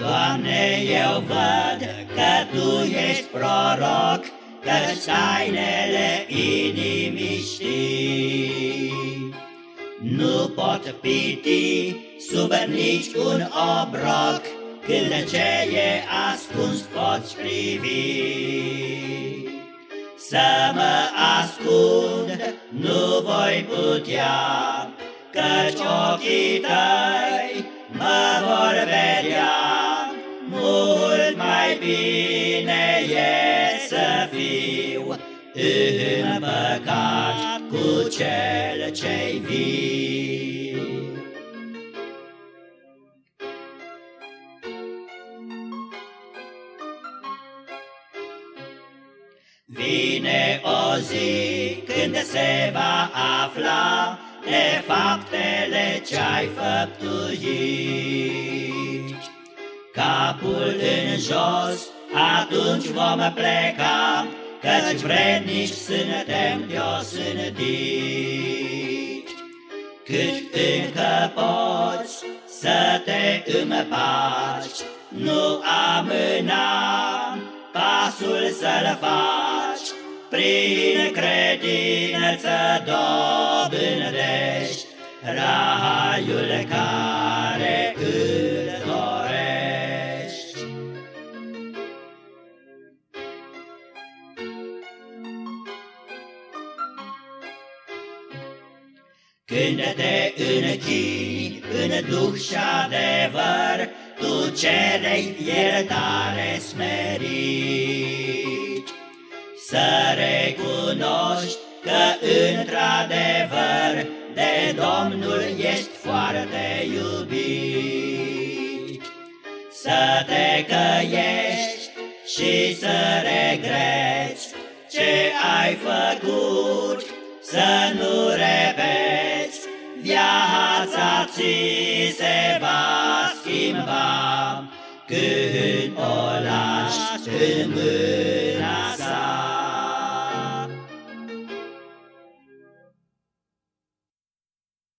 Doamne, eu văd că Tu ești proroc, că tainele inimii știi. Nu pot piti sub nici un obroc, Când ce e ascuns poți privi. Să mă ascund nu voi putea, Căci ochii tăi mă vor vedea, Mult mai bine e să fiu în păcat cu cel ce-i viu. Vine o zi când se va afla de faptele ce-ai făptuit. Capul în jos, atunci vom pleca, Căci vrednici suntem de o sânătit. Cât încă poți să te împaci, Nu amâna pasul să-l faci, Prin credință dobândești Raiul care Când te închini în duh și adevăr, Tu cerei iertare smerit. Să recunoști că într-adevăr De Domnul ești foarte iubit. Să te căiești și să regreți Ce ai făcut, să nu ți se va schimba Când o lași în mână.